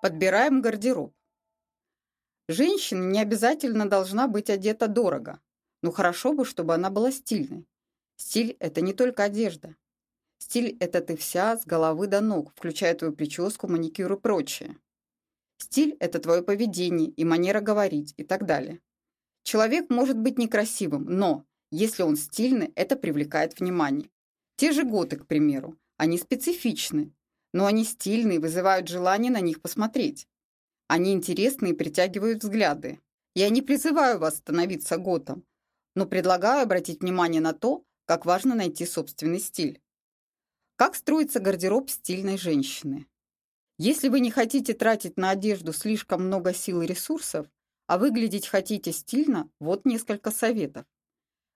Подбираем гардероб. Женщина не обязательно должна быть одета дорого, но хорошо бы, чтобы она была стильной. Стиль – это не только одежда. Стиль – это ты вся, с головы до ног, включая твою прическу, маникюр и прочее. Стиль – это твое поведение и манера говорить и так далее. Человек может быть некрасивым, но если он стильный, это привлекает внимание. Те же готы, к примеру, они специфичны, но они стильные, вызывают желание на них посмотреть. Они интересны и притягивают взгляды. Я не призываю вас становиться готом, но предлагаю обратить внимание на то, как важно найти собственный стиль. Как строится гардероб стильной женщины? Если вы не хотите тратить на одежду слишком много сил и ресурсов, а выглядеть хотите стильно, вот несколько советов.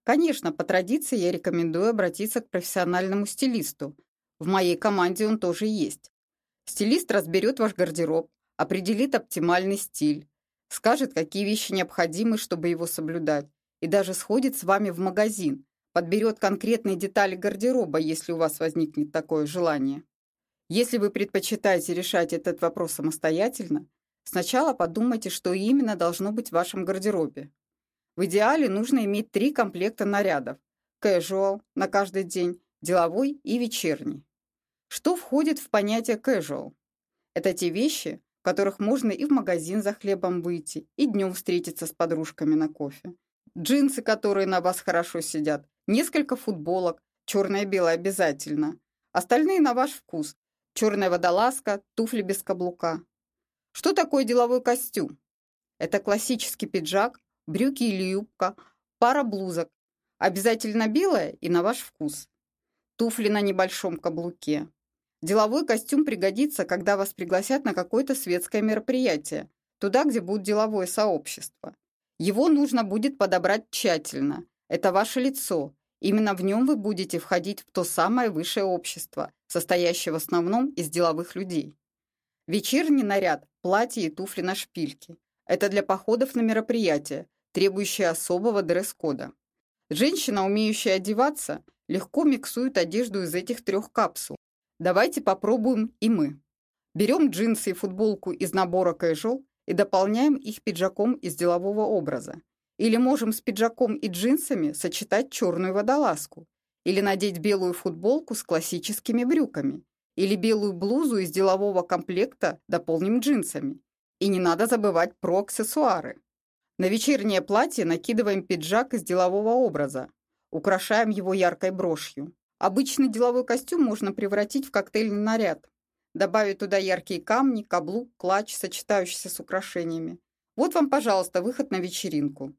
Конечно, по традиции я рекомендую обратиться к профессиональному стилисту, в моей команде он тоже есть. Стилист разберет ваш гардероб, определит оптимальный стиль, скажет, какие вещи необходимы, чтобы его соблюдать, и даже сходит с вами в магазин, подберет конкретные детали гардероба, если у вас возникнет такое желание. Если вы предпочитаете решать этот вопрос самостоятельно, сначала подумайте, что именно должно быть в вашем гардеробе. В идеале нужно иметь три комплекта нарядов – casual на каждый день, деловой и вечерний. Что входит в понятие casual? Это те вещи, в которых можно и в магазин за хлебом выйти, и днем встретиться с подружками на кофе. Джинсы, которые на вас хорошо сидят, несколько футболок, черное и белое обязательно. Остальные на ваш вкус. Черная водолазка, туфли без каблука. Что такое деловой костюм? Это классический пиджак, брюки или юбка, пара блузок. Обязательно белая и на ваш вкус. Туфли на небольшом каблуке, Деловой костюм пригодится, когда вас пригласят на какое-то светское мероприятие, туда, где будет деловое сообщество. Его нужно будет подобрать тщательно. Это ваше лицо. Именно в нем вы будете входить в то самое высшее общество, состоящее в основном из деловых людей. Вечерний наряд – платье и туфли на шпильке. Это для походов на мероприятия, требующие особого дресс-кода. Женщина, умеющая одеваться, легко миксует одежду из этих трех капсул. Давайте попробуем и мы. Берем джинсы и футболку из набора casual и дополняем их пиджаком из делового образа. Или можем с пиджаком и джинсами сочетать черную водолазку. Или надеть белую футболку с классическими брюками. Или белую блузу из делового комплекта дополним джинсами. И не надо забывать про аксессуары. На вечернее платье накидываем пиджак из делового образа. Украшаем его яркой брошью. Обычный деловой костюм можно превратить в коктейльный наряд. Добавить туда яркие камни, каблук, клатч, сочетающийся с украшениями. Вот вам, пожалуйста, выход на вечеринку.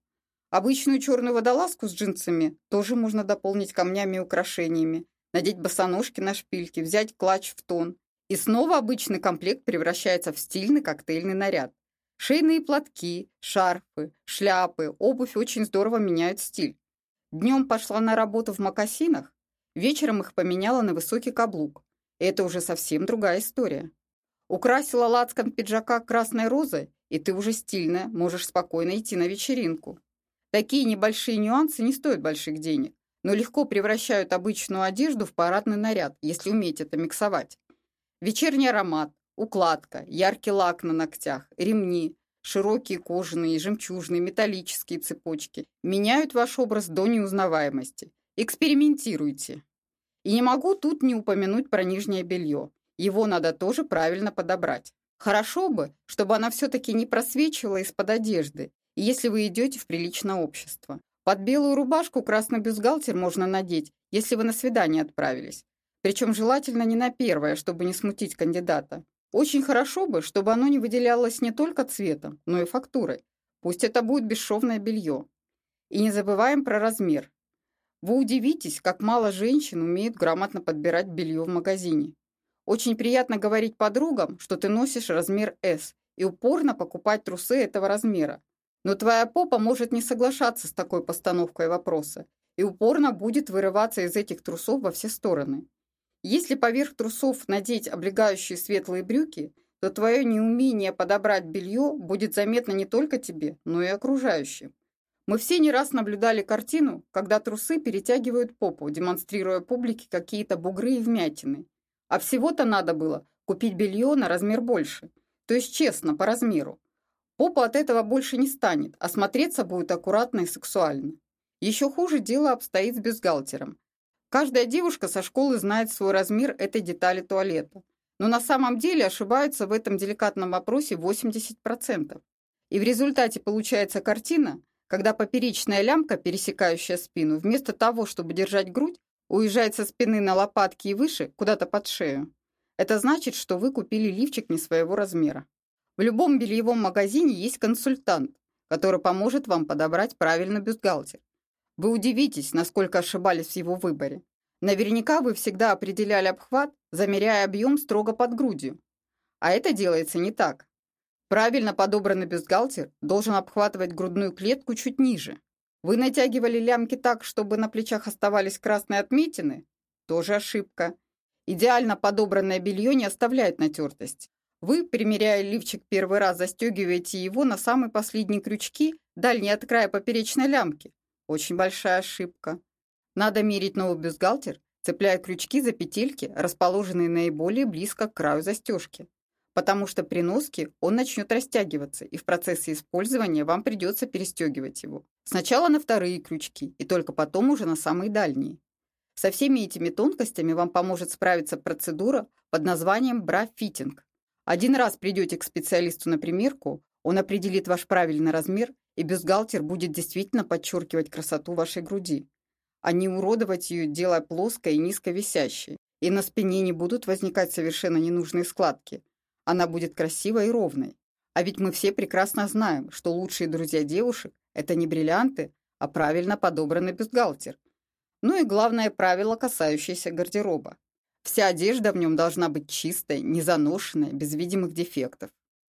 Обычную черную водолазку с джинсами тоже можно дополнить камнями и украшениями, надеть босоножки на шпильки, взять клатч в тон. И снова обычный комплект превращается в стильный коктейльный наряд. Шейные платки, шарфы, шляпы, обувь очень здорово меняют стиль. Днем пошла на работу в мокасинах, Вечером их поменяла на высокий каблук. это уже совсем другая история. Украсила лацкан пиджака красной розой, и ты уже стильная, можешь спокойно идти на вечеринку. Такие небольшие нюансы не стоят больших денег, но легко превращают обычную одежду в парадный наряд, если уметь это миксовать. Вечерний аромат, укладка, яркий лак на ногтях, ремни, широкие кожаные, жемчужные, металлические цепочки меняют ваш образ до неузнаваемости – Экспериментируйте. И не могу тут не упомянуть про нижнее белье. Его надо тоже правильно подобрать. Хорошо бы, чтобы она все-таки не просвечивала из-под одежды, если вы идете в приличное общество. Под белую рубашку красный бюстгальтер можно надеть, если вы на свидание отправились. Причем желательно не на первое, чтобы не смутить кандидата. Очень хорошо бы, чтобы оно не выделялось не только цветом, но и фактурой. Пусть это будет бесшовное белье. И не забываем про размер. Вы удивитесь, как мало женщин умеют грамотно подбирать белье в магазине. Очень приятно говорить подругам, что ты носишь размер S, и упорно покупать трусы этого размера. Но твоя попа может не соглашаться с такой постановкой вопроса и упорно будет вырываться из этих трусов во все стороны. Если поверх трусов надеть облегающие светлые брюки, то твое неумение подобрать белье будет заметно не только тебе, но и окружающим. Мы все не раз наблюдали картину, когда трусы перетягивают попу, демонстрируя публике какие-то бугры и вмятины. А всего-то надо было купить белье на размер больше. То есть честно, по размеру. Попа от этого больше не станет, а смотреться будет аккуратно и сексуально. Еще хуже дело обстоит с бюстгальтером. Каждая девушка со школы знает свой размер этой детали туалета. Но на самом деле ошибаются в этом деликатном вопросе 80%. И в результате получается картина, когда поперечная лямка, пересекающая спину, вместо того, чтобы держать грудь, уезжает со спины на лопатки и выше, куда-то под шею. Это значит, что вы купили лифчик не своего размера. В любом бельевом магазине есть консультант, который поможет вам подобрать правильный бюстгальтер. Вы удивитесь, насколько ошибались в его выборе. Наверняка вы всегда определяли обхват, замеряя объем строго под грудью. А это делается не так. Правильно подобранный бюстгальтер должен обхватывать грудную клетку чуть ниже. Вы натягивали лямки так, чтобы на плечах оставались красные отметины? Тоже ошибка. Идеально подобранное белье не оставляет натертость. Вы, примеряя лифчик первый раз, застегиваете его на самые последние крючки, дальние от края поперечной лямки. Очень большая ошибка. Надо мерить новый бюстгальтер, цепляя крючки за петельки, расположенные наиболее близко к краю застежки потому что при носке он начнет растягиваться, и в процессе использования вам придется перестегивать его. Сначала на вторые крючки, и только потом уже на самые дальние. Со всеми этими тонкостями вам поможет справиться процедура под названием бра-фитинг. Один раз придете к специалисту на примерку, он определит ваш правильный размер, и бюстгальтер будет действительно подчеркивать красоту вашей груди, а не уродовать ее, делая плоской и низко висящей. И на спине не будут возникать совершенно ненужные складки – она будет красивой и ровной. А ведь мы все прекрасно знаем, что лучшие друзья девушек – это не бриллианты, а правильно подобранный бюстгальтер. Ну и главное правило, касающееся гардероба. Вся одежда в нем должна быть чистой, незаношенной, без видимых дефектов.